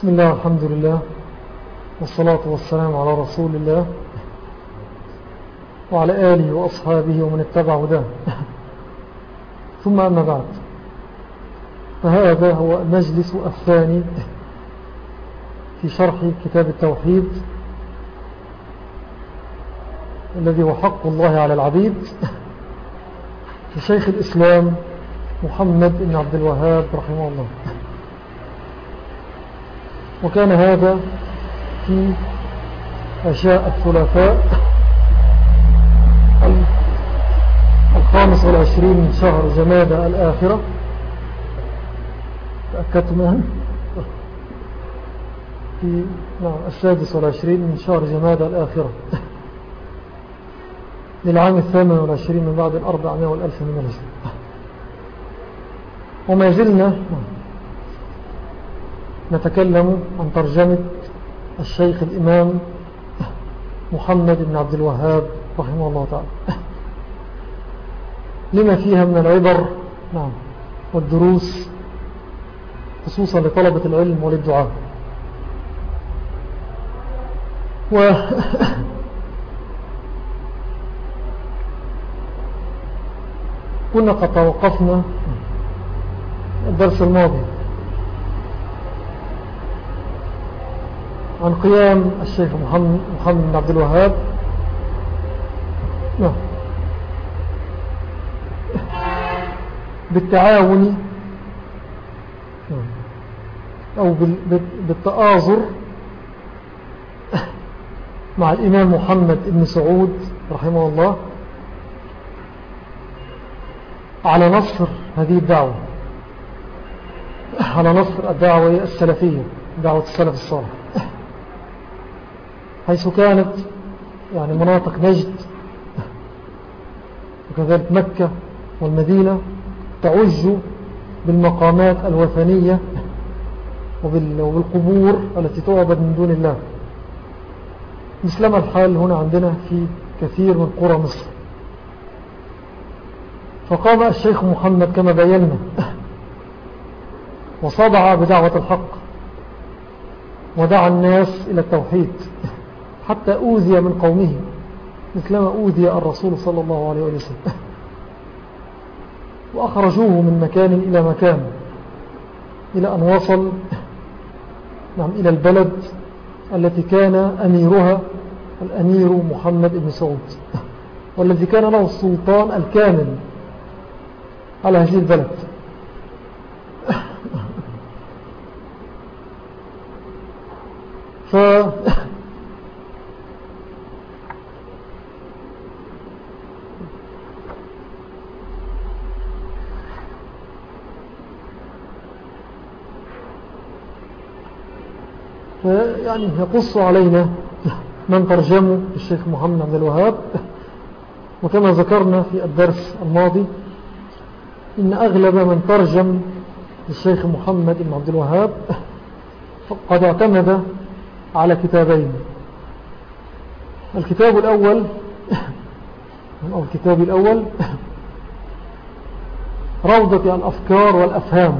بسم الله والحمد لله والصلاة والسلام على رسول الله وعلى آله وأصحابه ومن اتبع هداه. ثم أما بعد فهذا هو المجلس الثاني في شرح كتاب التوحيد الذي هو حق الله على العبيد لشيخ الإسلام محمد بن عبد الوهاب رحمه الله. وكان هذا في أشياء الثلاثاء الخامس والعشرين من شهر جمادة الآخرة. تأكدت منها في نعم السادس والعشرين من شهر جمادة الآخرة. للعام الثامن والعشرين من بعد الأربعمائة والألف من الهجرة وما زلنا نتكلم عن ترجمة الشيخ الإمام محمد بن عبد الوهاب رحمه الله تعالى. لما فيها من العبر نعم والدروس خصوصا لطلبة العلم وللدعاء و كنا قد توقفنا الدرس الماضي. عن قيام الشيخ محمد, محمد بن عبد الوهاب. نعم. بالتعاون. أو بالتآزر مع الإمام محمد بن سعود رحمه الله على نصر هذه الدعوة. على نصر الدعوة السلفية دعوة السلف الصالح. حيث كانت يعني مناطق نجد وكذلك مكة والمدينة تعج بالمقامات الوثنية وبالقبور التي تعبد من دون الله. مثلما الحال هنا عندنا في كثير من قرى مصر. فقام الشيخ محمد كما بينا. وصدع بدعوة الحق. ودعا الناس إلى التوحيد. حتى أوذي من قومه مثلما أوذي الرسول صلى الله عليه وسلم. وأخرجوه من مكان إلى مكان. إلى أن وصل. نعم إلى البلد التي كان أميرها الأمير محمد بن سعود. والذي كان له السلطان الكامل على هذه البلد. ف يعني يقص علينا. من ترجمه الشيخ محمد عبد الوهاب. وكما ذكرنا في الدرس الماضي إن أغلب من ترجم الشيخ محمد بن عبد الوهاب قد اعتمد على كتابين. الكتاب الأول أو الكتاب الأول روضة الأفكار والأفهام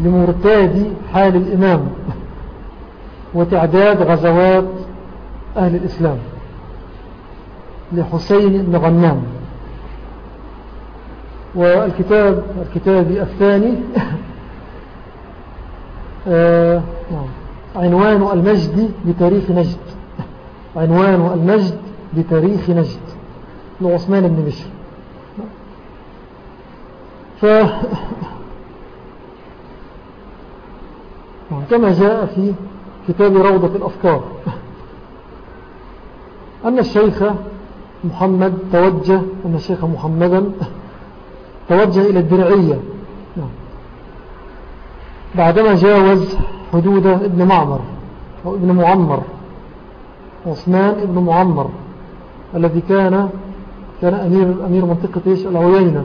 لمرتاد حال الإمام. وتعداد غزوات أهل الإسلام لحسين بن غنام. والكتاب الكتاب الثاني آه، عنوان المجد بتاريخ نجد. عنوان المجد بتاريخ نجد. لعثمان بن بشر. ف كما جاء في كتاب روضة الأفكار. أن الشيخ محمد توجه أن الشيخ محمدا توجه إلى الدرعية. نعم. بعدما جاوز حدود ابن معمر أو ابن معمر عثمان ابن معمر الذي كان كان أمير, أمير منطقة إيش؟ العوينة.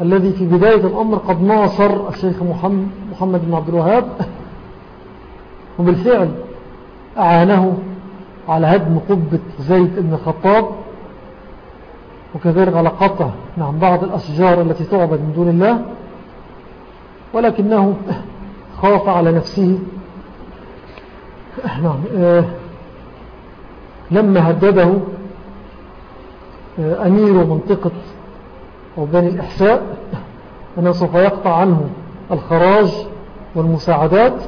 الذي في بداية الأمر قد ناصر الشيخ محمد, محمد بن عبد الوهاب وبالفعل أعانه على هدم قبة زيد بن الخطاب وكذلك على قطع نعم بعض الأشجار التي تعبد من دون الله ولكنه خاف على نفسه. نعم آه، لما هدده آه، أمير منطقة أو بني الإحساء أنه سوف يقطع عنه الخراج والمساعدات.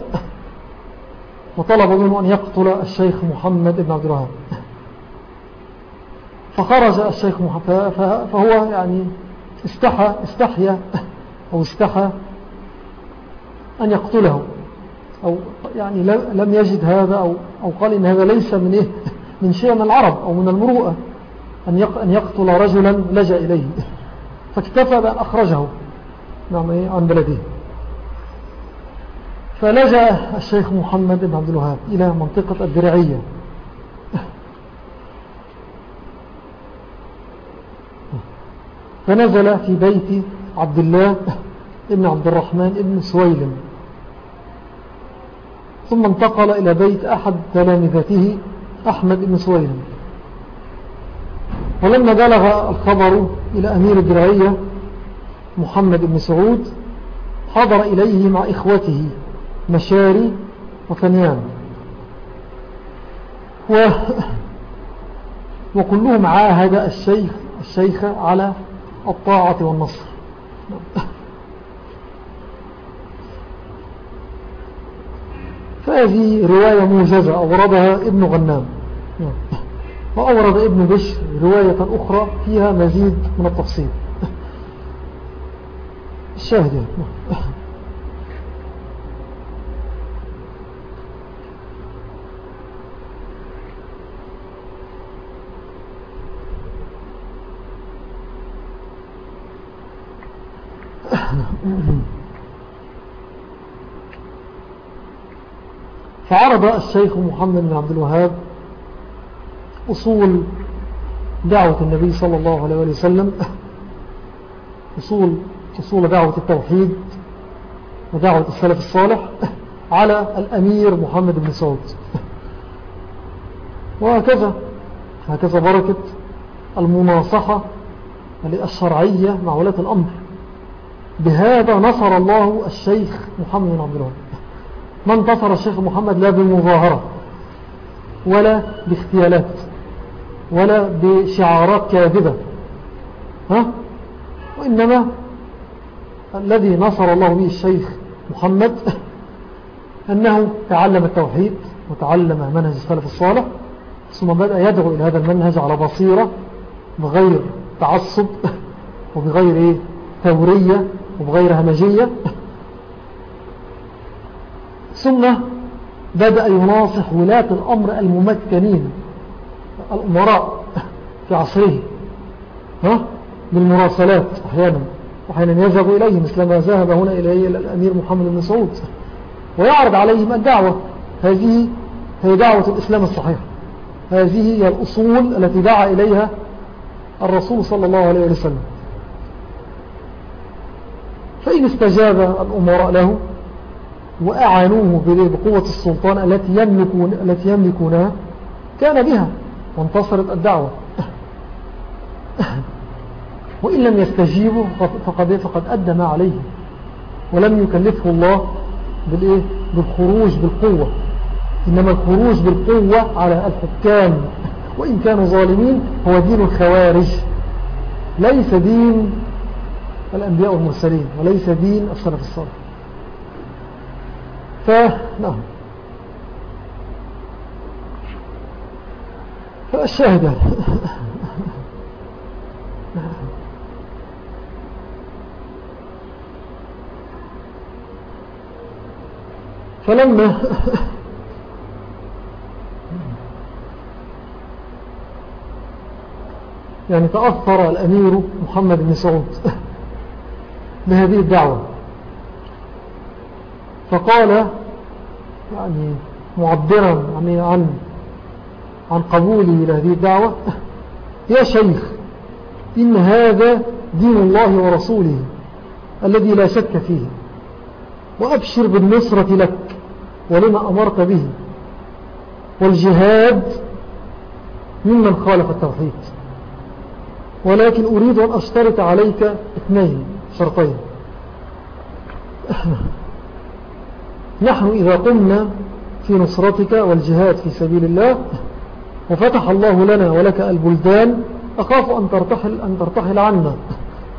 وطلب منه أن يقتل الشيخ محمد بن عبد الوهاب. فخرج الشيخ محمد فهو يعني استحى استحيا أو استحى أن يقتله. أو يعني لم يجد هذا أو, أو قال إن هذا ليس من إيه؟ من شيء من العرب أو من المروءة أن يقتل رجلا لجأ إليه. فاكتفى بأن أخرجه نعم إيه؟ عن بلده. فلجأ الشيخ محمد بن عبد الوهاب إلى منطقة الدرعية. فنزل في بيت عبد الله ابن عبد الرحمن ابن سويلم ثم انتقل إلى بيت أحد تلامذته أحمد بن سويلم ولما بلغ الخبر إلى أمير الدرعية محمد بن سعود حضر إليه مع إخوته. مشاري وفنيان و وكلهم عاهد الشيخ, الشيخ على الطاعة والنصر. فهذه رواية موجزة أوردها ابن غنام. وأورد ابن بشر رواية أخرى فيها مزيد من التفصيل. الشاهد فعرض الشيخ محمد بن عبد الوهاب أصول دعوة النبي صلى الله عليه وسلم أصول, أصول دعوة التوحيد ودعوة السلف الصالح على الأمير محمد بن سعود. وهكذا هكذا بركة المناصحة الشرعية مع ولاة الأمر. بهذا نصر الله الشيخ محمد بن عبد الوهاب. ما انتصر الشيخ محمد لا بمظاهرة ولا باختيالات ولا بشعارات كاذبة ها؟ وإنما الذي نصر الله به الشيخ محمد أنه تعلم التوحيد وتعلم منهج السلف الصالح ثم بدأ يدعو إلى هذا المنهج على بصيرة بغير تعصب وبغير إيه؟ ثورية وبغير همجية ثم بدأ يناصح ولاة الأمر الممكنين الأمراء في عصره ها؟ بالمراسلات أحيانا أحيانا يذهب إليه مثل ما ذهب هنا إليه الأمير محمد بن سعود ويعرض عليهم الدعوة. هذه هي دعوة الإسلام الصحيح هذه هي الأصول التي دعا إليها الرسول صلى الله عليه وسلم. فإن استجاب الأمراء له وأعانوه بقوة السلطان التي, يملكون التي يملكونها كان بها وانتصرت الدعوة. وإن لم يستجيبوا فقد, فقد أدى ما عليه ولم يكلفه الله بالإيه؟ بالخروج بالقوة. إنما الخروج بالقوة على الحكام. وإن كانوا ظالمين هو دين الخوارج. ليس دين الأنبياء والمرسلين وليس دين السلف الصالح. فنعم فالشاهدة فلما يعني تأثر الأمير محمد بن سعود بهذه الدعوة. فقال يعني معبرا يعني عن عن قبوله لهذه الدعوة. يا شيخ إن هذا دين الله ورسوله الذي لا شك فيه وأبشر بالنصرة لك ولما أمرت به والجهاد ممن خالف التوحيد. ولكن أريد أن أشترط عليك اثنين شرطين. نحن إذا قمنا في نصرتك والجهاد في سبيل الله وفتح الله لنا ولك البلدان أخاف أن ترتحل, أن ترتحل عنا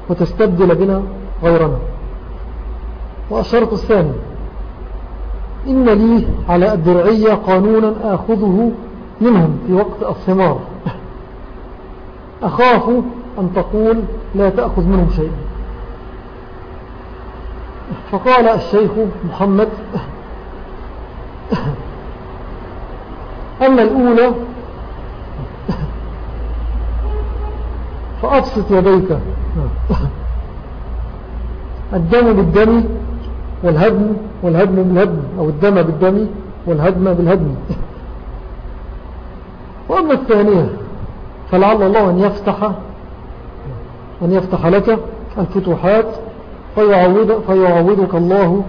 وتستبدل بنا غيرنا. والشرط الثاني إن لي على الدرعية قانونا آخذه منهم في وقت الثمار. أخاف أن تقول لا تأخذ منهم شيئا. فقال الشيخ محمد أما الأولى فأبسط يديك. الدم بالدم والهدم والهدم بالهدم أو الدم بالدم والهدم بالهدم. وأما الثانية فلعل الله أن يفتح أن يفتح لك الفتوحات. فيعوض فيعوضك الله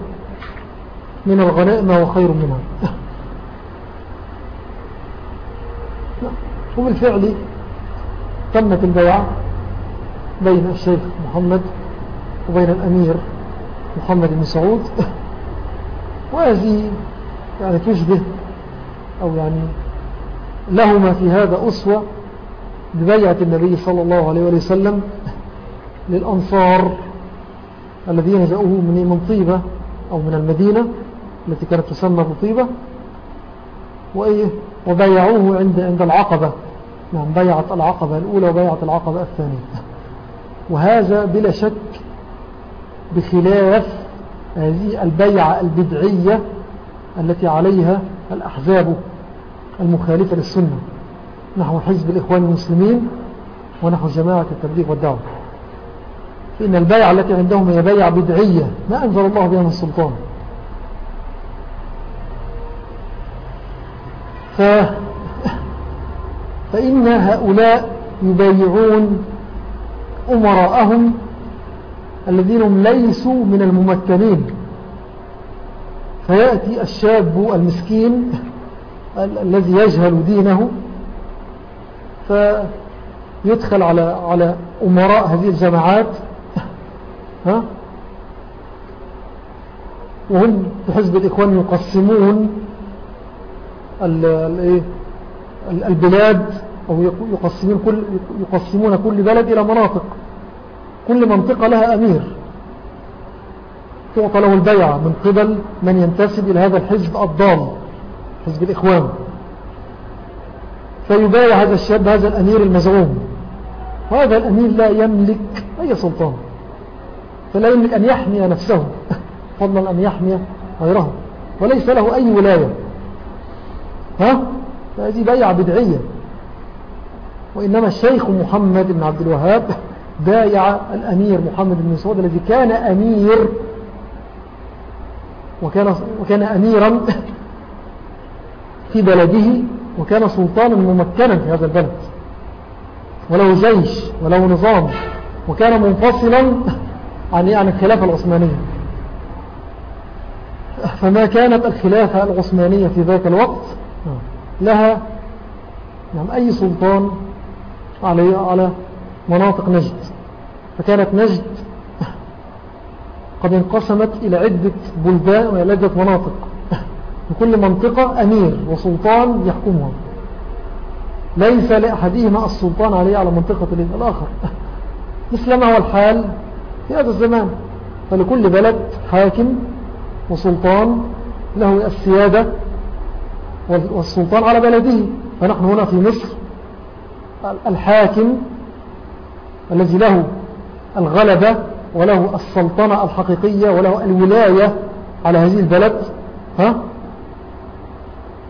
من الغنائم ما هو خير منها وبالفعل تمت البيعة بين الشيخ محمد وبين الأمير محمد بن سعود. وهذه يعني تشبه أو يعني لهما في هذا أسوة ببيعة النبي صلى الله عليه وسلم للأنصار. جاءوه من من طيبة أو من المدينة التي كانت تسمى بطيبة وإيه؟ وبيعوه عند عند العقبة. نعم بيعة العقبة الأولى وبيعة العقبة الثانية. وهذا بلا شك بخلاف هذه البيعة البدعية التي عليها الأحزاب المخالفة للسنة. نحو حزب الإخوان المسلمين ونحو جماعة التبليغ والدعوة. فإن البيعة التي عندهم هي بيعة بدعية. ما أنزل الله بها من سلطان. ف... فإن هؤلاء يبايعون أمراءهم الذين هم ليسوا من الممكنين فيأتي الشاب المسكين الذي يجهل دينه فيدخل على على أمراء هذه الجماعات ها؟ وهم في حزب الإخوان يقسمون إيه؟ البلاد أو يقسمون كل, يقسمون كل بلد إلى مناطق. كل منطقة لها أمير. تعطى له البيعة من قبل من ينتسب إلى هذا الحزب الضال حزب الإخوان. فيبايع هذا الشاب هذا الأمير المزعوم. هذا الأمير لا يملك أي سلطان. فلا يملك أن يحمي نفسه. فضلا أن يحمي غيره. وليس له أي ولاية. ها؟ فهذه بيعة بدعية. وإنما الشيخ محمد بن عبد الوهاب بايع الأمير محمد بن سعود الذي كان أمير. وكان, وكان أميرا في بلده. وكان سلطانا ممكنا في هذا البلد. وله جيش وله نظام. وكان منفصلا عن عن الخلافة العثمانية. فما كانت الخلافة العثمانية في ذاك الوقت لها يعني أي سلطان على على مناطق نجد. فكانت نجد قد انقسمت إلى عدة بلدان وإلى عدة مناطق. لكل منطقة أمير وسلطان يحكمها ليس لأحدهما السلطان عليه على منطقة الآخر. مثل ما هو الحال في هذا الزمان. فلكل بلد حاكم وسلطان له السيادة والسلطان على بلده. فنحن هنا في مصر الحاكم الذي له الغلبة وله السلطنة الحقيقية وله الولاية على هذه البلد ها؟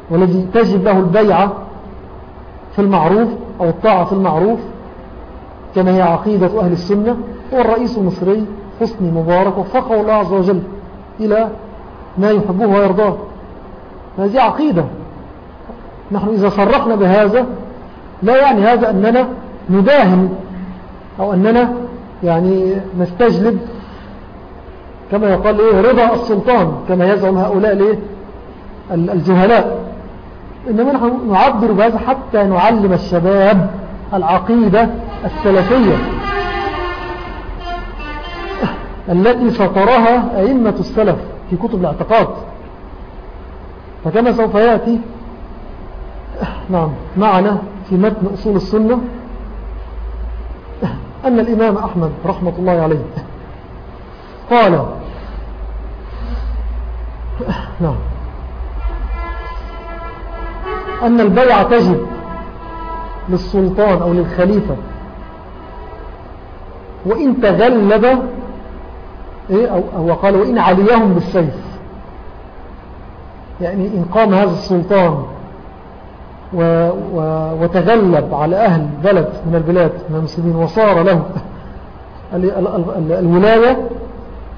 والذي تجب له البيعة في المعروف أو الطاعة في المعروف كما هي عقيدة أهل السنة هو الرئيس المصري حسني مبارك وفقه الله عز وجل إلى ما يحبه ويرضاه. هذه عقيدة. نحن إذا صرحنا بهذا لا يعني هذا أننا نداهن أو أننا يعني نستجلب. كما يقال إيه رضا السلطان كما يزعم هؤلاء ليه الجهلاء. إنما نحن نعبر بهذا حتى نعلم الشباب العقيدة السلفية. التي سطرها أئمة السلف في كتب الاعتقاد. فكما سوف يأتي نعم معنا في متن أصول السنة أن الإمام أحمد رحمة الله عليه قال نعم أن البيع تجب للسلطان أو للخليفة وإن تغلب إيه أو, أو قال وإن عليهم بالسيف. يعني إن قام هذا السلطان و وتغلب على أهل بلد من البلاد من المسلمين وصار له الولاية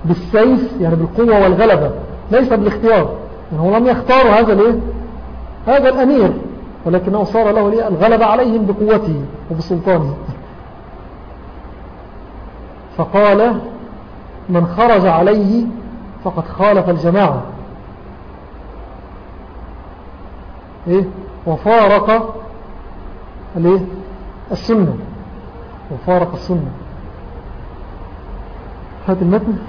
بالسيف يعني بالقوة والغلبة ليس بالاختيار. يعني هو لم يختار هذا الايه هذا الأمير ولكنه صار له الغلبة عليهم بقوته وبسلطانه. فقال من خرج عليه فقد خالف الجماعة. إيه؟ وفارق الإيه؟ السنة. وفارق السنة. هذا المتن؟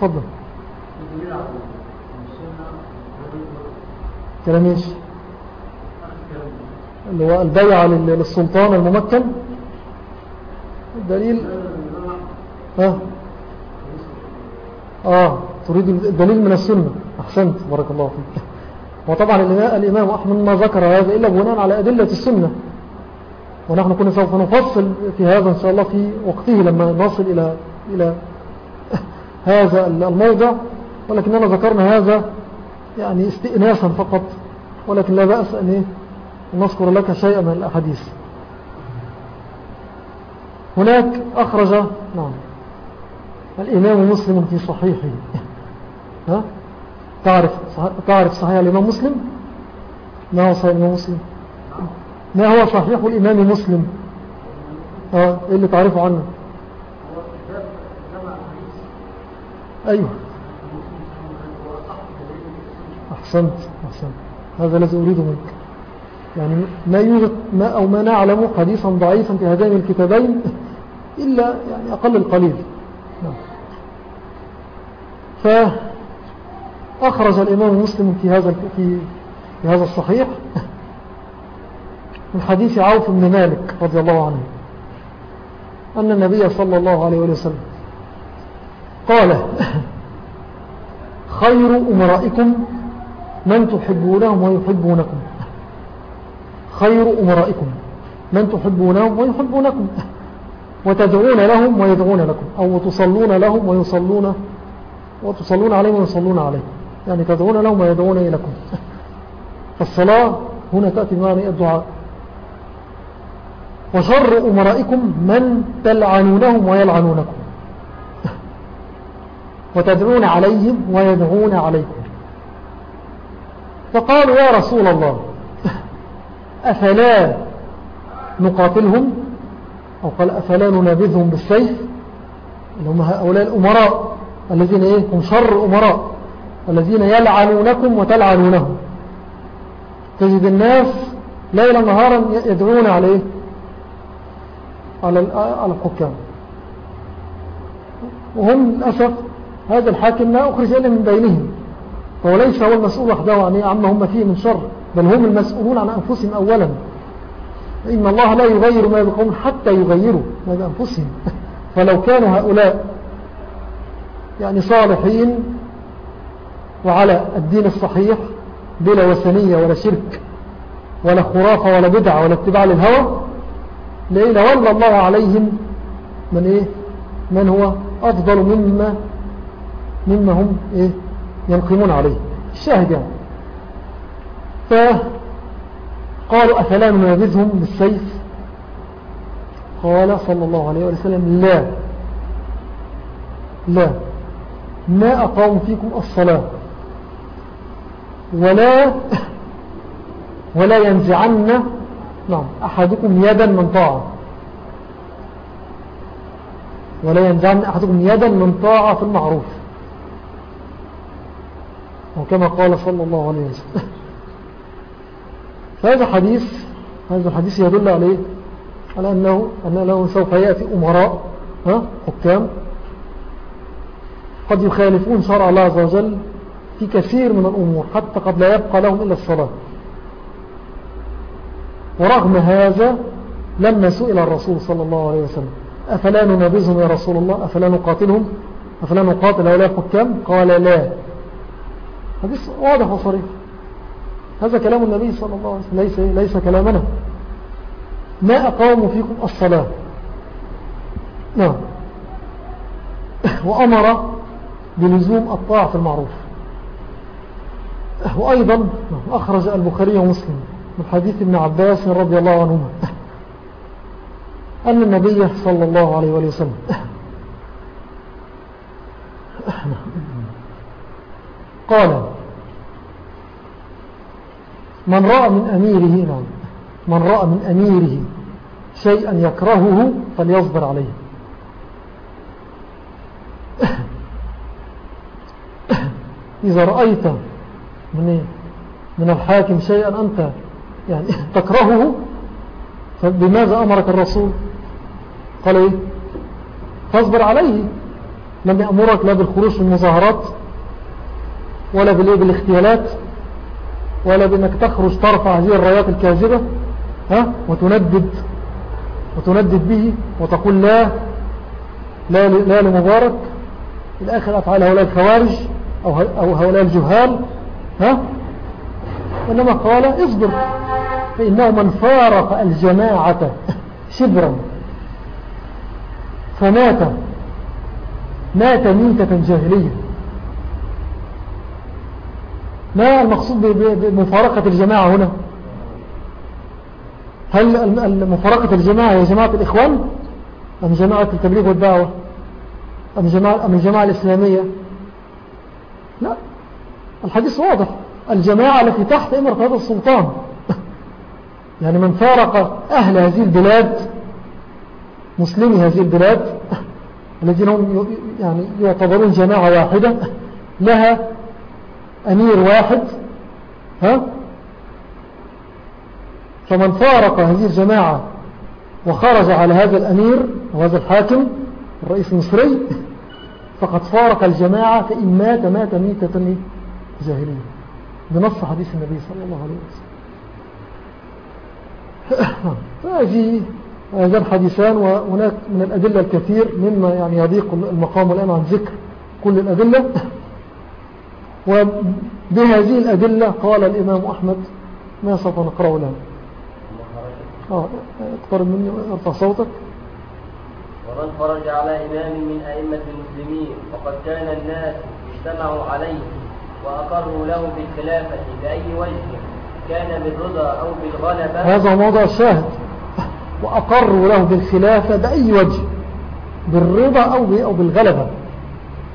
تفضل. كلام إيش اللي هو البيع للسلطان الممكن؟ دليل ها؟ آه تريد الدليل من السنة. أحسنت بارك الله فيك. وطبعا الإمام أحمد ما ذكر هذا إلا بناء على أدلة السنة. ونحن كنا سوف نفصل في هذا إن شاء الله في وقته لما نصل إلى إلى هذا الموضع. ولكننا ذكرنا هذا يعني استئناسا فقط ولكن لا بأس أن؟ نذكر لك شيئا من الأحاديث هناك أخرج نعم الإمام مسلم في صحيحه ها؟ تعرف, تعرف صحيح الإمام مسلم ما هو صحيح الإمام مسلم ما هو صحيح الإمام مسلم ها؟ إيه اللي تعرفه عنه أيوه أحسنت أحسنت. هذا الذي أريده منك. يعني ما يوجد ما أو ما نعلم حديثا ضعيفا في هذين الكتابين إلا يعني أقل القليل. نعم. فأخرج الإمام مسلم في هذا في هذا الصحيح من حديث عوف بن مالك رضي الله عنه. أن النبي صلى الله عليه وسلم قال خير أمرائكم من تحبونهم ويحبونكم. خير أمرائكم من تحبونهم ويحبونكم. وتدعون لهم ويدعون لكم. أو تصلون لهم ويصلون وتصلون عليهم ويصلون عليهم يعني تدعون لهم ويدعون لكم فالصلاة هنا تأتي بمعنى الدعاء. وشر أمرائكم من تلعنونهم ويلعنونكم. وتدعون عليهم ويدعون عليكم. فقالوا يا رسول الله أفلا نقاتلهم؟ أو قال أفلا ننابذهم بالسيف؟ اللي هم هؤلاء الأمراء الذين إيه؟ هم شر أمراء الذين يلعنونكم وتلعنونهم. تجد الناس ليلا نهارا يدعون عليه على على الحكام. وهم للأسف هذا الحاكم لا أخرج إلا من بينهم. فهو ليس هو المسؤول وحده عن عما هم فيه من شر بل هم المسؤولون عن أنفسهم أولا. إن الله لا يغير ما بقوم حتى يغيروا ما بأنفسهم. فلو كانوا هؤلاء يعني صالحين وعلى الدين الصحيح بلا وثنية ولا شرك ولا خرافة ولا بدعة ولا اتباع للهوى لإلا ولى الله عليهم من إيه؟ من هو؟ أفضل مما مما هم إيه؟ ينقمون عليه. الشاهد يعني. فقالوا أفلا ننابذهم بالسيف قال صلى الله عليه وسلم لا. لا. ما أقام فيكم الصلاة. ولا ولا ينزعن. نعم. أحدكم يدا من طاعة. ولا ينزعن أحدكم يدا من طاعة في المعروف. وكما قال صلى الله عليه وسلم. فهذا حديث هذا الحديث يدل عليه على أنه, أنه سوف يأتي أمراء حكام. قد يخالفون شرع الله عز وجل في كثير من الأمور حتى قد لا يبقى لهم إلا الصلاة. ورغم هذا لما سئل الرسول صلى الله عليه وسلم أفلا ننابزهم يا رسول الله؟ أفلا نقاتلهم؟ أفلا نقاتل هؤلاء الحكام؟ قال لا. حديث واضح وصريح. هذا كلام النبي صلى الله عليه وسلم. ليس, ليس كلامنا. ما أقاموا فيكم الصلاة؟ نعم. وأمر بلزوم الطاعة في المعروف. وأيضا أخرج البخاري ومسلم من حديث ابن عباس رضي الله عنهما. أن النبي صلى الله عليه وسلم قال من رأى من أميره نعم من رأى من أميره شيئا يكرهه فليصبر عليه. إذا رأيت من, إيه؟ من الحاكم شيئا أنت يعني تكرهه فبماذا أمرك الرسول؟ قال إيه؟ فاصبر عليه لم يأمرك لا بالخروج في المظاهرات ولا بالاغتيالات ولا بأنك تخرج ترفع هذه الرايات الكاذبة ها؟ وتندد وتندد به وتقول لا لا, لا لمبارك. الآخر أفعال هؤلاء الخوارج أو, أو هؤلاء الجهال ها؟ وإنما قال اصبر فإنه من فارق الجماعة شبرا. فمات مات ميتة جاهلية. ما المقصود بمفارقة الجماعة هنا؟ هل مفارقة الجماعة هي جماعة الإخوان أم جماعة التبليغ والدعوة؟ أم جماعة, أم الجماعة الإسلامية؟ لا الحديث واضح. الجماعة التي تحت إمرة هذا السلطان. يعني من فارق أهل هذه البلاد مسلمي هذه البلاد الذين هم يعني يعتبرون جماعة واحدة لها أمير واحد ها؟ فمن فارق هذه الجماعة وخرج على هذا الأمير وهذا الحاكم الرئيس المصري فقد فارق الجماعة فإن مات مات ميتة جاهلية بنص حديث النبي صلى الله عليه وسلم. فهذه هذان حديثان وهناك من الأدلة الكثير مما يعني يضيق المقام الآن عن ذكر كل الأدلة. وبهذه الأدلة قال الإمام أحمد ما سوف نقرأه الآن. آه اقترب مني وأرفع صوتك. ومن خرج على إمام من أئمة المسلمين وقد كان الناس اجتمعوا عليه وأقروا له بالخلافة بأي وجه كان بالرضا أو بالغلبة. هذا موضع الشاهد وأقروا له بالخلافة بأي وجه؟ بالرضا أو أو بالغلبة.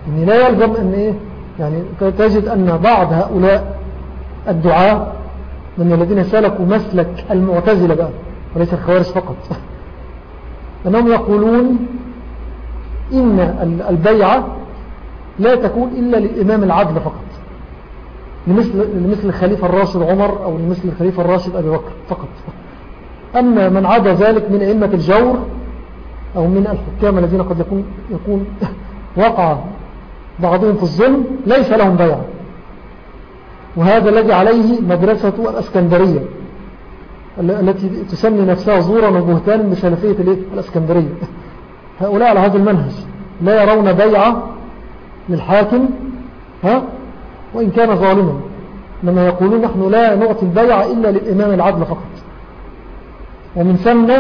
يعني لا يلزم أن إيه؟ يعني تجد أن بعض هؤلاء الدعاء من الذين سلكوا مسلك المعتزلة بقى وليس الخوارج فقط. أنهم يقولون إن البيعة لا تكون إلا للإمام العدل فقط لمثل, لمثل الخليفة الراشد عمر أو لمثل الخليفة الراشد أبي بكر فقط. أما من عدا ذلك من أئمة الجور أو من الحكام الذين قد يكون, يكون وقع بعضهم في الظلم ليس لهم بيع وهذا الذي عليه مدرسة الأسكندرية التي تسمي نفسها زورا وبهتان بسلفية الأسكندرية. هؤلاء على هذا المنهج. لا يرون بيعة للحاكم ها؟ وإن كان ظالما. لما يقولون نحن لا نعطي البيعة إلا للإمام العدل فقط. ومن ثم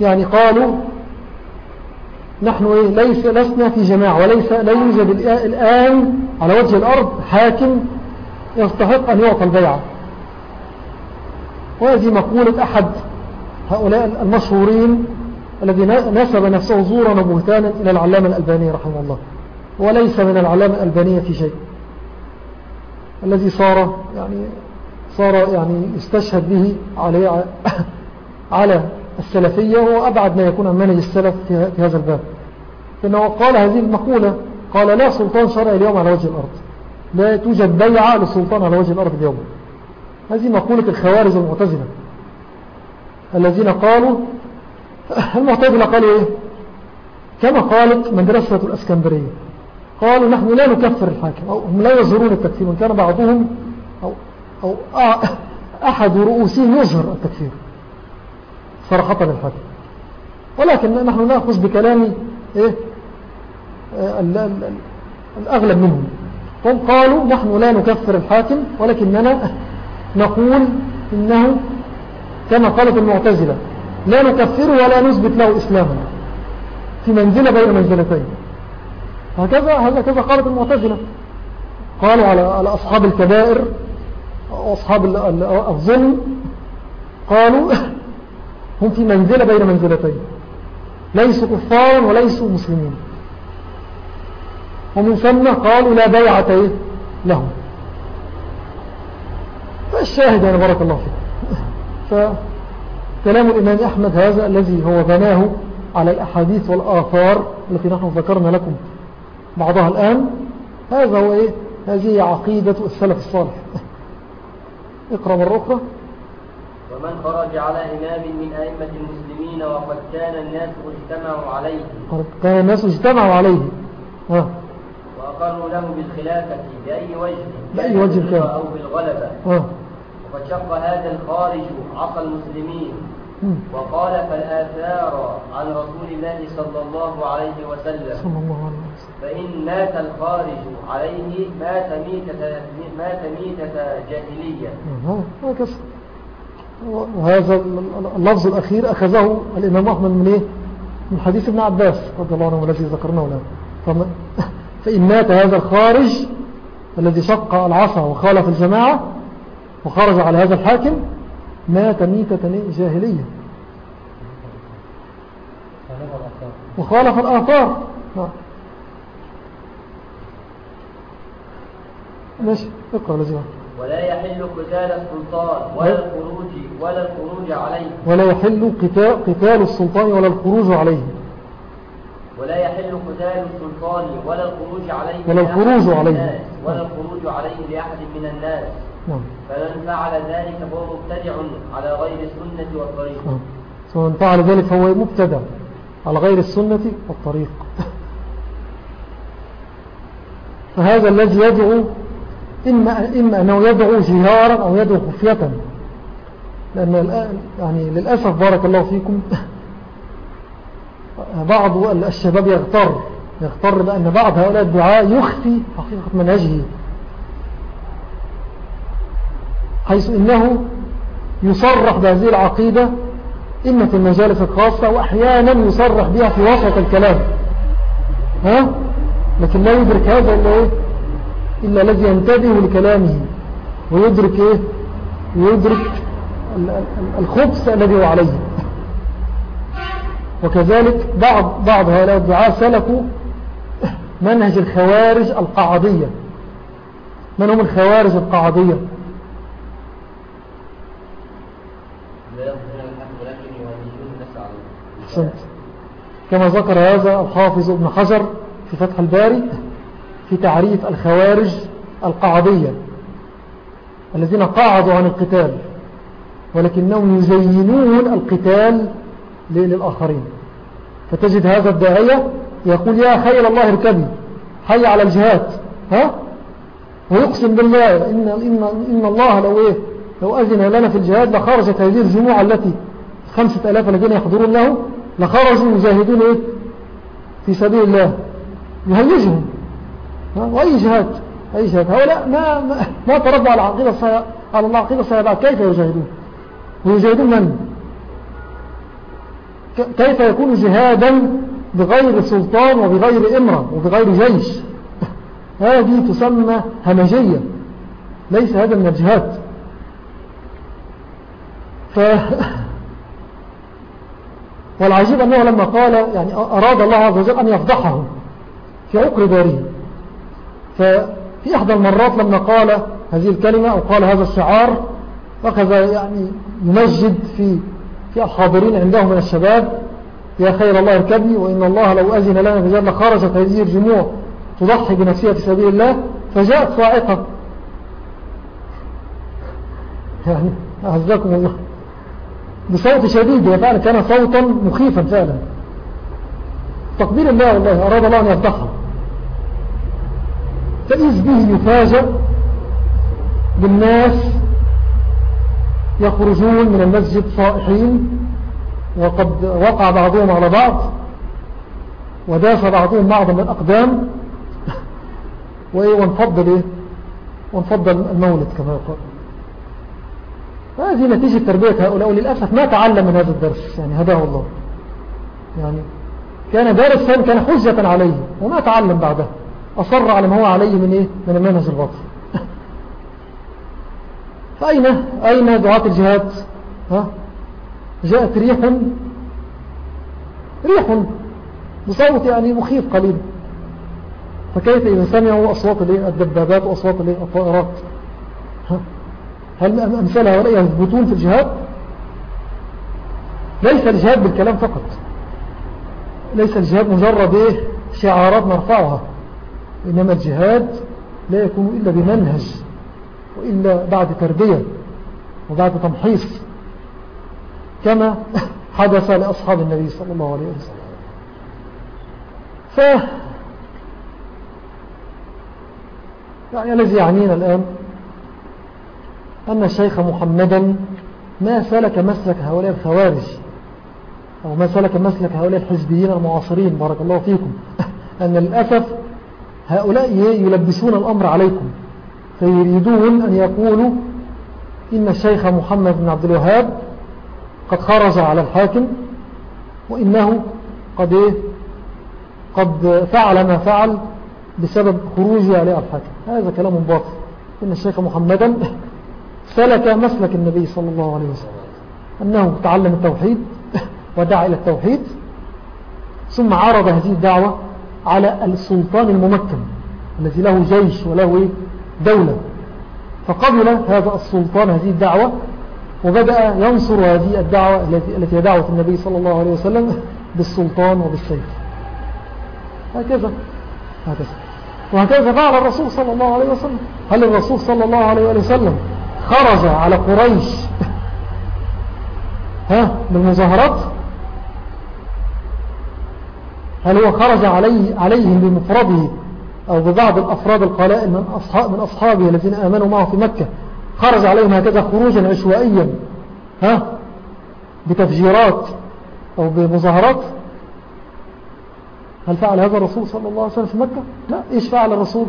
يعني قالوا نحن إيه ليس لسنا في جماعة وليس لا يوجد الآن على وجه الأرض حاكم يستحق أن يعطى البيعة. وهذه مقولة أحد هؤلاء المشهورين الذي نسب نفسه زورا وبهتانا إلى العلامة الألباني رحمه الله. وليس من العلامة الألبانية في شيء. الذي صار يعني صار يعني يستشهد به على على السلفية هو أبعد ما يكون عن منهج السلف في هذا الباب. فإنه قال هذه المقولة قال لا سلطان شرعي اليوم على وجه الأرض. لا توجد بيعة للسلطان على وجه الأرض اليوم. هذه مقولة الخوارج المعتزلة. الذين قالوا المعتزلة قالوا إيه؟ كما قالت مدرسة الأسكندرية. قالوا نحن لا نكفر الحاكم أو هم لا يظهرون التكفير. وإن كان بعضهم أو, أو أحد رؤوسهم يظهر التكفير. صراحة الحاكم ولكن نحن نأخذ بكلام إيه؟ الأغلب منهم. هم قالوا نحن لا نكفر الحاكم ولكننا نقول إنه كما قالت المعتزلة لا نكفره ولا نثبت له إسلاما في منزلة بين منزلتين. هكذا هكذا قالت المعتزلة. قالوا على على أصحاب الكبائر أصحاب الظلم قالوا هم في منزلة بين منزلتين. ليسوا كفارا وليسوا مسلمين. ومن ثم قالوا لا بيعة إيه؟ لهم. فالشاهد يعني بارك الله فيك. فكلام الإمام أحمد هذا الذي هو بناه على الأحاديث والآثار التي نحن ذكرنا لكم بعضها الآن. هذا هو إيه؟ هذه عقيدة السلف الصالح. اقرأ مرة أخرى ومن خرج على إمام من أئمة المسلمين وقد كان الناس اجتمعوا عليه. كان الناس اجتمعوا عليه. ها وأقروا له بالخلافة بأي وجه؟ بأي وجه كان؟ أو بالغلبة. ها وقد شق هذا الخارج عصى المسلمين. وقال فالآثار عن رسول الله صلى الله عليه وسلم. صلى الله عليه وسلم. فإن مات الخارج عليه مات ميتة, مات ميتة جاهلية. هكذا وهذا اللفظ الأخير أخذه الإمام أحمد من إيه؟ من حديث ابن عباس رضي الله عنه الذي ذكرناه الآن فإن مات هذا الخارج الذي شق العصا وخالف الجماعة وخرج على هذا الحاكم مات ميتة جاهلية وخالف الآثار نعم. ماشي اقرأ لزيما ولا يحل قتال السلطان ولا الخروج ولا الخروج عليه. ولا يحل قتال, قتال السلطان ولا الخروج عليه. ولا يحل قتال السلطان ولا الخروج عليه ولا الخروج عليه. ولا الخروج عليه لأحد من الناس. نعم. فمن فعل ذلك فهو مبتدع على غير السنة والطريق. نعم. فمن فعل ذلك فهو مبتدع على غير السنة والطريق. فهذا الذي يدعو إما, إما أنه يدعو جهارا أو يدعو خفية لأن الآن يعني للأسف بارك الله فيكم بعض الشباب يغتر يغتر بأن بعض هؤلاء الدعاء يخفي حقيقة منهجه حيث إنه يصرح بهذه العقيدة إما في المجالس الخاصة وأحيانا يصرح بها في وسط الكلام ها؟ لكن لا يدرك هذا إلا, إيه؟ إلا الذي ينتبه لكلامه ويدرك إيه؟ ويدرك الخبث الذي هو عليه. وكذلك بعض, بعض هؤلاء الدعاء سلكوا منهج الخوارج القعدية. من هم الخوارج القعدية؟ أحسنت. كما ذكر هذا الحافظ ابن حجر في فتح الباري في تعريف الخوارج القعدية الذين قاعدوا عن القتال ولكنهم يزينون القتال للآخرين. فتجد هذا الداعية يقول يا خير الله اركبي حي على الجهاد. ها؟ ويقسم بالله إن, إن, إن الله لو, إيه لو أذن لنا في الجهاد لخرجت هذه الجموع التي خمسة ألاف الذين يحضرون له لخرجوا يجاهدون إيه؟ في سبيل الله يهيجهم. وأي جهاد أي جهاد هؤلاء ما, ما, ما تربوا على عقيدة على الله عقيدة الصحابة كيف يجاهدون؟ ويجاهدون من؟ كيف يكون جهادا بغير سلطان وبغير إمرة وبغير جيش؟ هذه تسمى همجية ليس هذا من الجهاد. ف والعجيب أنه لما قال يعني أراد الله عز وجل أن يفضحه في عقر داره. ففي إحدى المرات لما قال هذه الكلمة أو قال هذا الشعار أخذ يعني يمجد في في الحاضرين عنده من الشباب يا خير الله اركبني وإن الله لو أذن لنا بجل خرجت هذه الجموع تضحي بنفسها في سبيل الله فجاءت صاعقة. يعني أعزكم الله. بصوت شديد هي فعلا كان صوتا مخيفا فعلا. تقدير الله والله أراد الله أن يفتحها فإذ به يفاجأ بالناس يخرجون من المسجد صائحين وقد وقع بعضهم على بعض وداس بعضهم بعضا من الأقدام وانفضل إيه وانفضل المولد كما يقول هذه نتيجة تربية هؤلاء وللأسف ما تعلم من هذا الدرس يعني هداه الله. يعني كان دارسا كان حجة عليه وما تعلم بعده. أصر على ما هو عليه من إيه؟ من المنهج الباطل. فأين؟ أين دعاة الجهاد؟ ها؟ جاءت ريح. ريح. بصوت يعني مخيف قليل. فكيف إذا سمعوا أصوات الدبابات وأصوات الطائرات؟ هل أمثال هؤلاء يثبتون في الجهاد؟ ليس الجهاد بالكلام فقط. ليس الجهاد مجرد إيه؟ شعارات نرفعها. إنما الجهاد لا يكون إلا بمنهج وإلا بعد تربية وبعد تمحيص كما حدث لأصحاب النبي صلى الله عليه وسلم. ف يعني الذي يعنينا الآن أن الشيخ محمدا ما سلك مسلك هؤلاء الخوارج أو ما سلك مسلك هؤلاء الحزبيين المعاصرين بارك الله فيكم أن للأسف هؤلاء يلبسون الأمر عليكم. فيريدون أن يقولوا إن الشيخ محمد بن عبد الوهاب قد خرج على الحاكم وإنه قد, إيه؟ قد فعل ما فعل بسبب خروجه عليه الحاكم. هذا كلام باطل. إن الشيخ محمدا سلك مسلك النبي صلى الله عليه وسلم. أنه تعلم التوحيد ودعا إلى التوحيد ثم عرض هذه الدعوة على السلطان الممكن الذي له جيش وله دولة. فقبل هذا السلطان هذه الدعوة وبدأ ينصر هذه الدعوة التي هي دعوة النبي صلى الله عليه وسلم بالسلطان وبالسيف. هكذا. هكذا. وهكذا فعل الرسول صلى الله عليه وسلم. هل الرسول صلى الله عليه وسلم خرج على قريش؟ ها؟ بالمظاهرات؟ هل هو خرج عليه عليهم بمفرده أو ببعض الأفراد القلائل من, أصحاب من أصحابه الذين آمنوا معه في مكة؟ خرج عليهم هكذا خروجا عشوائيا. ها؟ بتفجيرات أو بمظاهرات؟ هل فعل هذا الرسول صلى الله عليه وسلم في مكة؟ لا. إيش فعل الرسول؟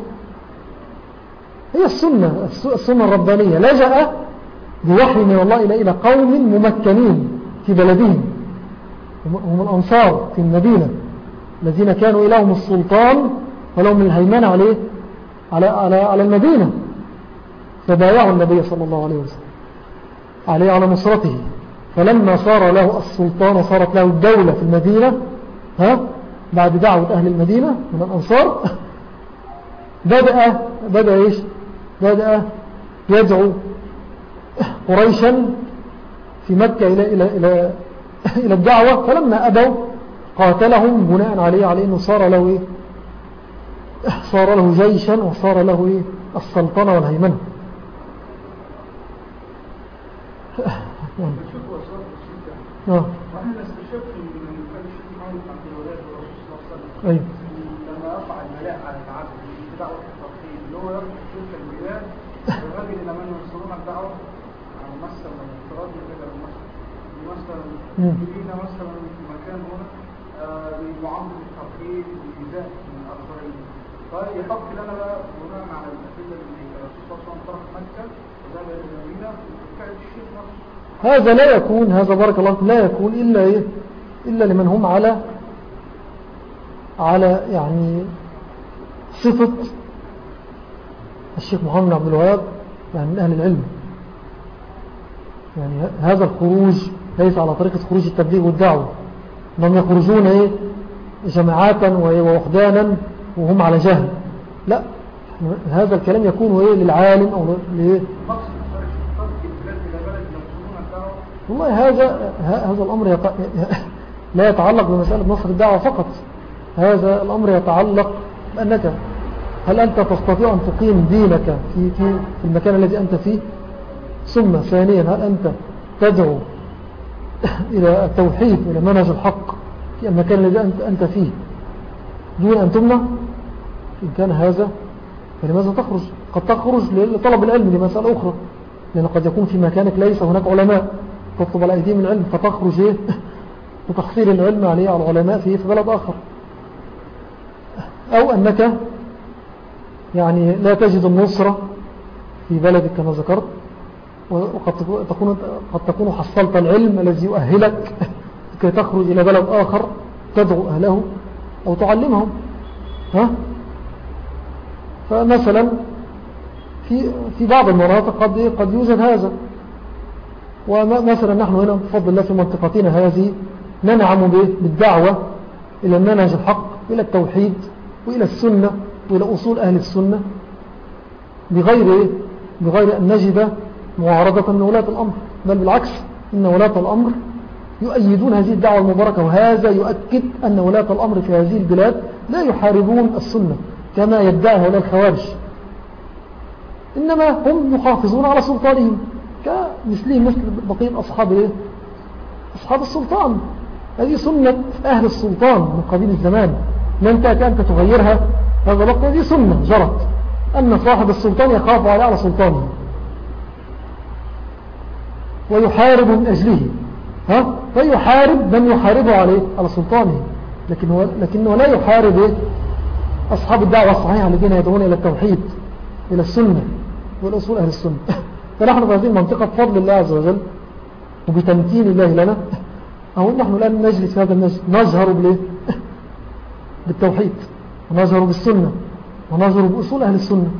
هي السنة السنة الربانية. لجأ بوحي من الله إلى إلى قوم ممكنين في بلدهم. هم الأنصار في المدينة. الذين كانوا إلههم السلطان ولهم الهيمان عليه على, على, على المدينة. فبايعوا النبي صلى الله عليه وسلم عليه على نصرته. فلما صار له السلطان وصارت له الدولة في المدينة ها؟ بعد دعوة أهل المدينة من الأنصار بدأ بدأ إيش؟ بدأ يدعو قريشا في مكة إلى, إلى, إلى, إلى الدعوة. فلما أبوا قاتلهم بناء عليه على أنه صار له إيه؟ صار له جيشا وصار له إيه؟ السلطنة والهيمنة. نعم أيوه لما رفع البلاء على العبد في دعوة التوحيد اللي هو يرفع البلاد ينصرون الدعوة مثلا كده مثلا مثلا وإيذاء من لنا بناء على اللي ترك مكة المدينة. نفسه هذا لا يكون هذا بارك الله لا يكون إلا إيه؟ إلا لمن هم على على يعني صفة الشيخ محمد عبد الوهاب يعني من أهل العلم. يعني هذا الخروج ليس على طريقة خروج التبليغ والدعوة. انهم يخرجون إيه؟ جماعاتا ووحدانا وهم على جهل. لا هذا الكلام يكون إيه؟ للعالم أو لإيه؟ والله هذا هذا الأمر. لا يتعلق بمسألة نصر الدعوة فقط. هذا الأمر يتعلق بأنك هل أنت تستطيع أن تقيم دينك في, في, المكان الذي أنت فيه؟ ثم ثانيا هل أنت تدعو إلى التوحيد إلى منهج الحق في المكان الذي أنت, فيه. دون أن تمنع إن كان هذا فلماذا تخرج؟ قد تخرج لطلب العلم لمسألة أخرى. لأن قد يكون في مكانك ليس هناك علماء. تطلب على أيديهم العلم فتخرج إيه؟ لتحصيل العلم عليه على العلماء في بلد آخر. أو أنك يعني لا تجد النصرة في بلدك كما ذكرت. وقد تكون, قد تكون حصلت العلم الذي يؤهلك كي تخرج إلى بلد آخر تدعو أهله أو تعلمهم. ها؟ فمثلا في في بعض المناطق قد قد يوجد هذا. ومثلا نحن هنا بفضل الله في منطقتنا هذه ننعم بالدعوة إلى المنهج الحق إلى التوحيد وإلى السنة وإلى أصول أهل السنة. بغير بغير أن نجد معارضة من ولاة الأمر بل بالعكس إن ولاة الأمر يؤيدون هذه الدعوة المباركة وهذا يؤكد أن ولاة الأمر في هذه البلاد لا يحاربون السنة كما يدعي هؤلاء الخوارج. إنما هم يحافظون على سلطانهم كمثلهم مثل بقية أصحاب إيه؟ أصحاب السلطان. هذه سنة أهل السلطان من قبيل الزمان. لن تأتي أنت تغيرها؟ هذا بقى هذه سنة جرت. أن صاحب السلطان يخاف على سلطانه. ويحارب من أجله ها؟ فيحارب من يحاربه عليه على سلطانه لكن لكنه لا يحارب؟ أصحاب الدعوة الصحيحة الذين يدعون إلى التوحيد إلى السنة والأصول أهل السنة فنحن في هذه المنطقة بفضل الله عز وجل وبتمكين الله لنا أهو نحن الآن نجلس هذا المجلس نظهر؟ بالتوحيد ونظهر بالسنة ونظهر بأصول أهل السنة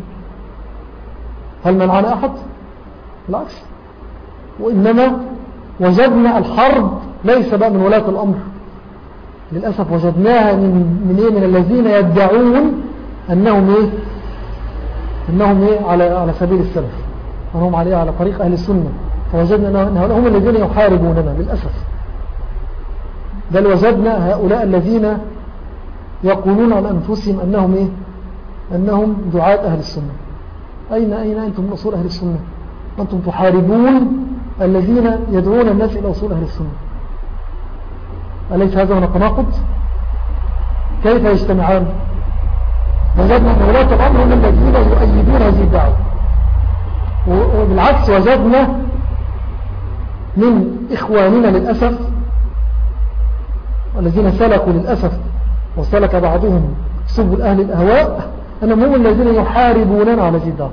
هل منعنا أحد؟ بالعكس وإنما وجدنا الحرب ليس بقى من ولاة الأمر. للأسف وجدناها من, من, إيه؟ من الذين يدعون أنهم إيه؟ أنهم إيه؟ على, على سبيل السلف. أنهم عليه على طريق أهل السنة. فوجدنا أن هم الذين يحاربوننا للأسف. بل وجدنا هؤلاء الذين يقولون عن أنفسهم أنهم إيه؟ أنهم دعاة أهل السنة. أين أين أنتم من أصول أهل السنة؟ أنتم تحاربون الذين يدعون الناس إلى أصول أهل السنة. أليس هذا من التناقض؟ كيف يجتمعان؟ وجدنا أن ولاة الأمر هم الذين يؤيدون هذه الدعوة. وبالعكس وجدنا من إخواننا للأسف الذين سلكوا للأسف وسلك بعضهم سبل أهل الأهواء أنهم هم الذين يحاربوننا على هذه الدعوة.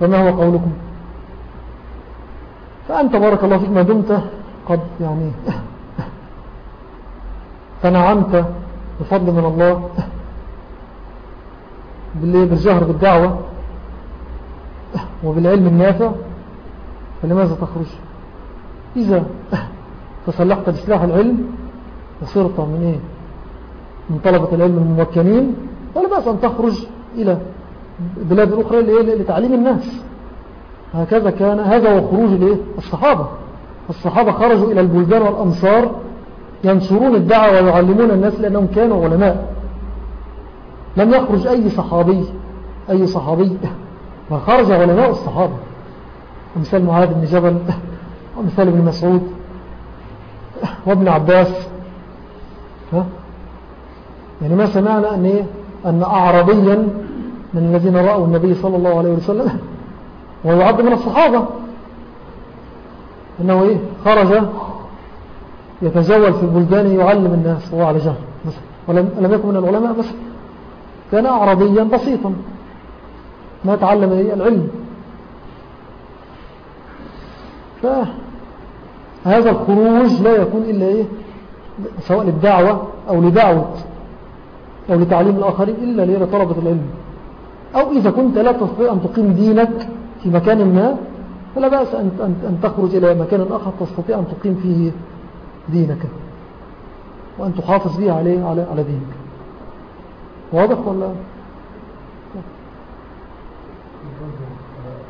فما هو قولكم؟ فأنت بارك الله فيك ما دمت قد يعني فنعمت بفضل من الله بالجهر بالدعوة وبالعلم النافع فلماذا تخرج؟ إذا تسلحت بسلاح العلم وصرت من إيه؟ من طلبة العلم الممكنين ولا بأس أن تخرج إلى بلاد الأخرى لتعليم الناس. هكذا كان هذا هو خروج الصحابة. الصحابة خرجوا إلى البلدان والأمصار ينشرون الدعوة ويعلمون الناس لأنهم كانوا علماء. لم يخرج أي صحابي أي صحابي. فخرج علماء الصحابة. ومثال معاذ بن جبل ومثال ابن مسعود وابن عباس. ها؟ يعني ما سمعنا أن, إيه؟ أن أعربيا من الذين رأوا النبي صلى الله عليه وسلم ويعد من الصحابة. أنه إيه؟ خرج يتجول في البلدان يعلم الناس وهو على جهل. ولم يكن من العلماء بس كان أعربيا بسيطا. ما تعلم إيه؟ العلم. فهذا الخروج لا يكون إلا إيه؟ سواء للدعوة أو لدعوة أو لتعليم الآخرين إلا لطلبة العلم. أو إذا كنت لا تستطيع أن تقيم دينك في مكان ما فلا بأس أن, أن تخرج إلى مكان آخر تستطيع أن تقيم فيه دينك وأن تحافظ به عليه على, على دينك. واضح ولا؟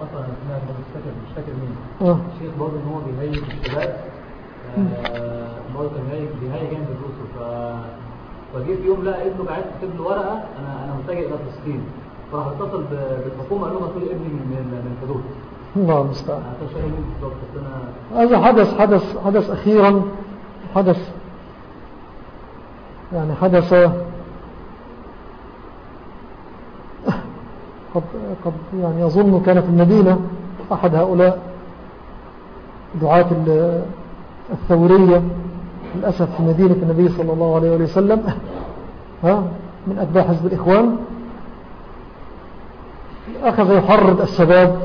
مش فاكر مين الشيخ برضه إن هو بيهيج الشباب برضه كان بيهيج جامد دروسه يوم لقى ابنه بعت كتب له ورقة أنا أنا متجه إلى فلسطين راح اتصل بالحكومة قالوا لهم ابني من الحدود الله المستعان. هذا حدث حدث حدث أخيرا. حدث يعني حدث قد, قد يعني أظن كان في المدينة أحد هؤلاء دعاة الثورية. للأسف في مدينة النبي صلى الله عليه وسلم ها من أتباع حزب الإخوان. أخذ يحرض الشباب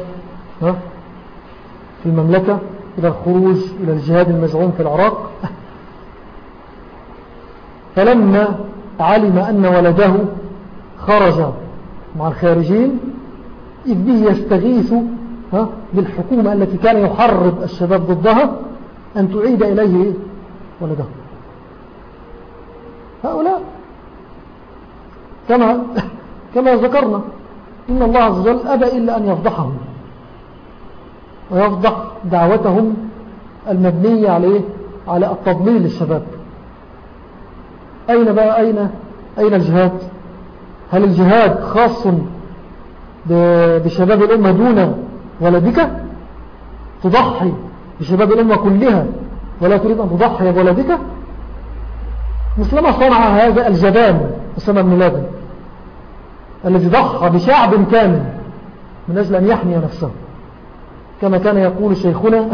في المملكة إلى الخروج إلى الجهاد المزعوم في العراق. فلما علم أن ولده خرج مع الخارجين إذ به يستغيث بالحكومة التي كان يحرض الشباب ضدها أن تعيد إليه ولده. هؤلاء كما, كما ذكرنا إن الله عز وجل أبى إلا أن يفضحهم. ويفضح دعوتهم المبنية عليه على التضليل للشباب أين بقى؟ أين, أين الجهاد؟ هل الجهاد خاص بشباب الأمة دون ولدك؟ تضحي بشباب الأمة كلها ولا تريد أن تضحي بولدك؟ مثلما صنع هذا الجبان أسامة بن لادن الذي ضحى بشعب كامل من أجل أن يحمي نفسه. كما كان يقول شيخنا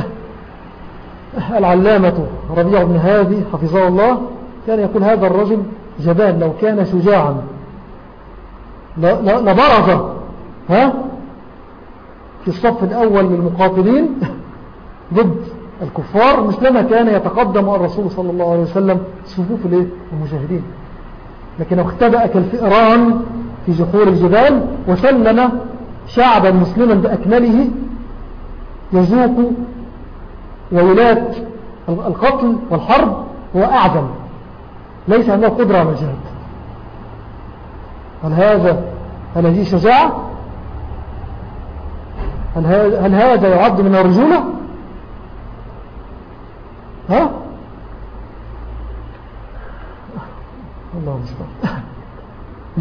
العلامة ربيع بن هادي حفظه الله كان يقول هذا الرجل جبان لو كان شجاعا. لبرز ها؟ في الصف الأول للمقاتلين ضد الكفار مثلما كان يتقدم الرسول صلى الله عليه وسلم صفوف المجاهدين. لكنه اختبأ كالفئران في جحور الجبال وسلم شعبا مسلما بأكمله يذوق وولاة القتل والحرب هو أعظم ليس عنده قدرة على الجهاد. هل هذا هل هذه شجاعة هل هذا, هل هذا يعد من الرجولة؟ ها؟ الله مستعان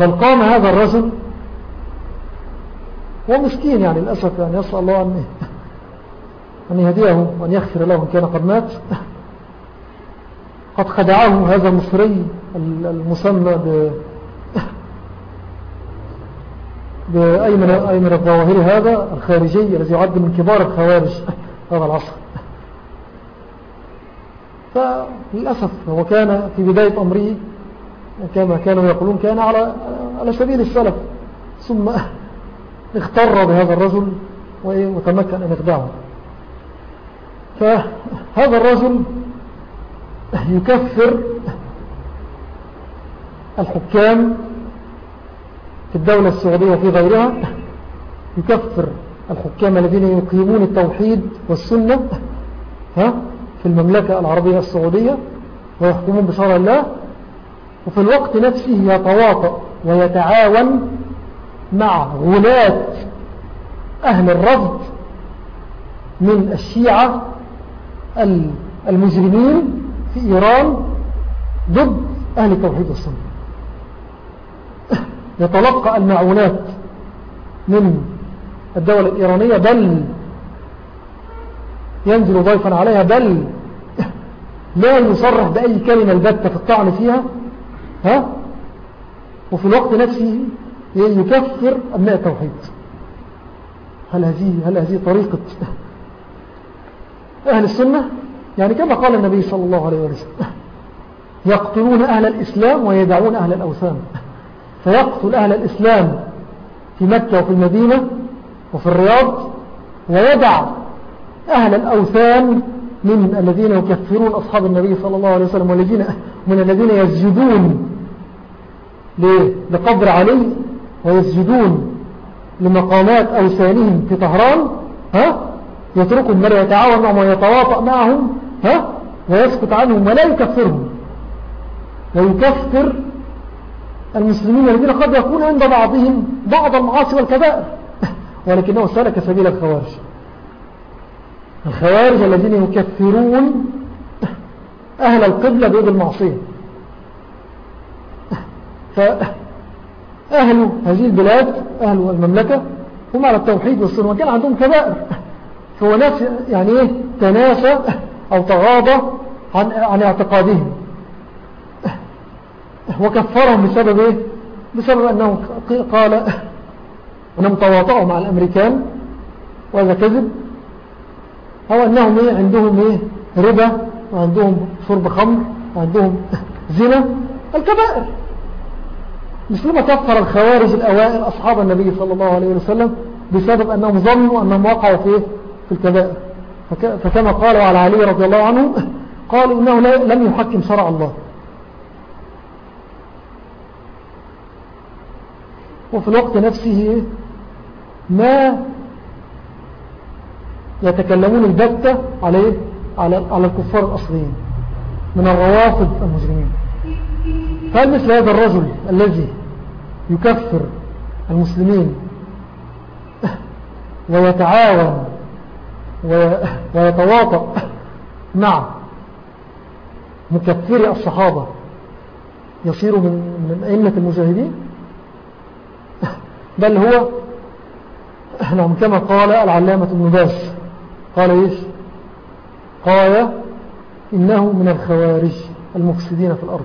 بل قام هذا الرجل هو مسكين يعني للأسف يعني يسأل الله أن أن يهديه وأن يغفر له إن كان قد مات. قد خدعه هذا المصري المسمى ب بأيمن أيمن الظواهر هذا الخارجي الذي يعد من كبار الخوارج هذا العصر. فللأسف هو كان في بداية أمره كما كانوا يقولون كان على على سبيل السلف. ثم اختر بهذا الرجل وتمكن أن يخدعه فهذا الرجل يكفر الحكام في الدولة السعودية وفي غيرها يكفر الحكام الذين يقيمون التوحيد والسنة ها في المملكة العربية السعودية ويحكمون بشرع الله وفي الوقت نفسه يتواطأ ويتعاون مع غلاة أهل الرفض من الشيعة المجرمين في إيران ضد أهل التوحيد والسنة يتلقى المعونات من الدولة الإيرانية بل ينزل ضيفا عليها بل لا يصرح بأي كلمة البتة في الطعن فيها. ها؟ وفي الوقت نفسه يكفر أبناء التوحيد. هل هذه, هل هذه طريقة أهل السنة؟ يعني كما قال النبي صلى الله عليه وسلم يقتلون أهل الإسلام ويدعون أهل الأوثان. فيقتل أهل الإسلام في مكة وفي المدينة وفي الرياض ويدع أهل الأوثان من الذين يكفرون أصحاب النبي صلى الله عليه وسلم والذين من الذين يسجدون لقبر علي ويسجدون لمقامات أوثانهم في طهران ها؟ يتركهم من يتعاون معهم ويتواطأ معهم ها؟ ويسكت عنهم ولا يكفرهم. ويكفر المسلمين الذين قد يكون عند بعضهم بعض المعاصي والكبائر. ولكنه سلك سبيل الخوارج. الخوارج الذين يكفرون أهل القبلة بيد المعصية. فأهل هذه البلاد أهل المملكة هم على التوحيد والسنة وكان عندهم كبائر. فهو ناس يعني إيه؟ تناسى أو تغاضى عن, عن اعتقادهم. وكفرهم بسبب إيه؟ بسبب أنه قال أنهم تواطعوا مع الأمريكان وهذا كذب. أو أنهم إيه؟ عندهم إيه؟ ربا وعندهم شرب خمر وعندهم زنا. الكبائر. مثل كفر الخوارج الأوائل أصحاب النبي صلى الله عليه وسلم بسبب أنهم ظنوا أنهم وقعوا في في الكبائر. فكما قالوا على علي رضي الله عنه قالوا إنه لم يحكم شرع الله. وفي الوقت نفسه ما يتكلمون البتة عليه على, على الكفار الأصليين من الروافض المجرمين. فهل مثل هذا الرجل الذي يكفر المسلمين ويتعاون ويتواطأ مع مكفري الصحابة. يصير من, من أئمة المجاهدين. بل هو نعم كما قال العلامة ابن باز. قال إيش؟ قال إنه من الخوارج المفسدين في الأرض.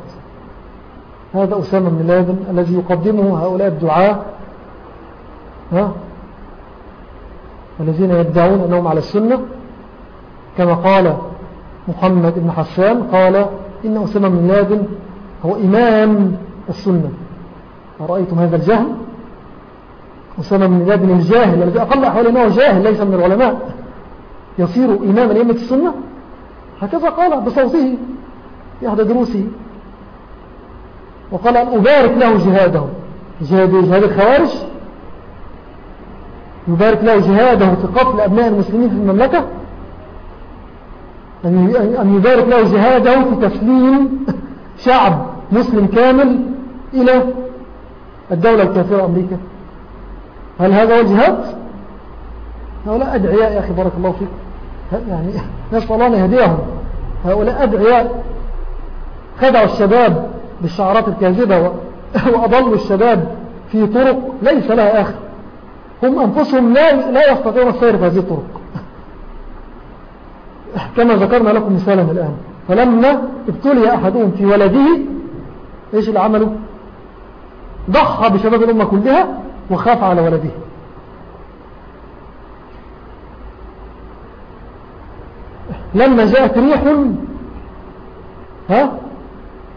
هذا أسامة بن لادن الذي يقدمه هؤلاء الدعاء ها؟ الذين يدعون أنهم على السنة. كما قال محمد بن حسان قال إن أسامة بن لادن هو إمام السنة. أرأيتم هذا الجهل؟ أسامة بن لادن الجاهل الذي أقل أحوال أنه جاهل ليس من العلماء. يصير إماما لأمة السنة؟ هكذا قال بصوته في أحد دروسه. وقال أن أبارك له جهاده. جهاد, جهاد الخوارج. يبارك له جهاده في قتل أبناء المسلمين في المملكة. أن يبارك له جهاده في تسليم شعب مسلم كامل إلى الدولة الكافرة أمريكا. هل هذا هو الجهاد؟ هؤلاء أدعياء يا أخي بارك الله فيك. يعني نسأل الله أن يهديهم. هؤلاء أدعياء. خدعوا الشباب. بالشعارات الكاذبة وأضلوا الشباب في طرق ليس لها آخر. هم أنفسهم لا, لا يستطيعون السير في هذه الطرق. كما ذكرنا لكم مثالا الآن. فلما ابتلي أحدهم في ولده إيش اللي عمله؟ ضحى بشباب الأمة كلها وخاف على ولده. لما جاءت ريح ها؟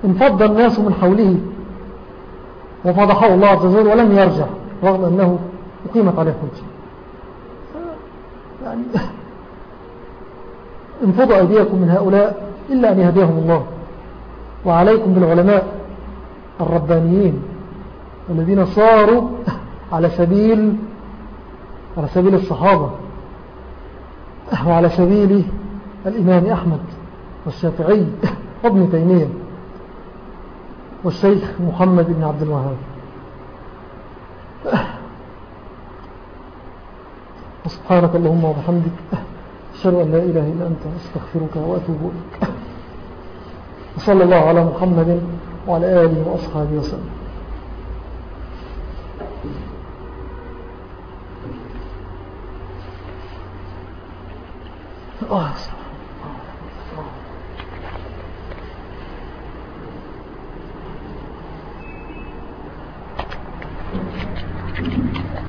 انفض الناس من حوله وفضحه الله عز وجل ولم يرجع رغم أنه أقيمت عليه حجة يعني انفضوا أيديكم من هؤلاء إلا أن يهديهم الله. وعليكم بالعلماء الربانيين الذين صاروا على سبيل على سبيل الصحابة وعلى سبيل الإمام أحمد والشافعي وابن تيمية. والشيخ محمد بن عبد الوهاب. سبحانك اللهم وبحمدك أشهد أن لا إله إلا أنت أستغفرك وأتوب إليك. وصلى الله على محمد وعلى آله وأصحابه وسلم. Oh, Thank you.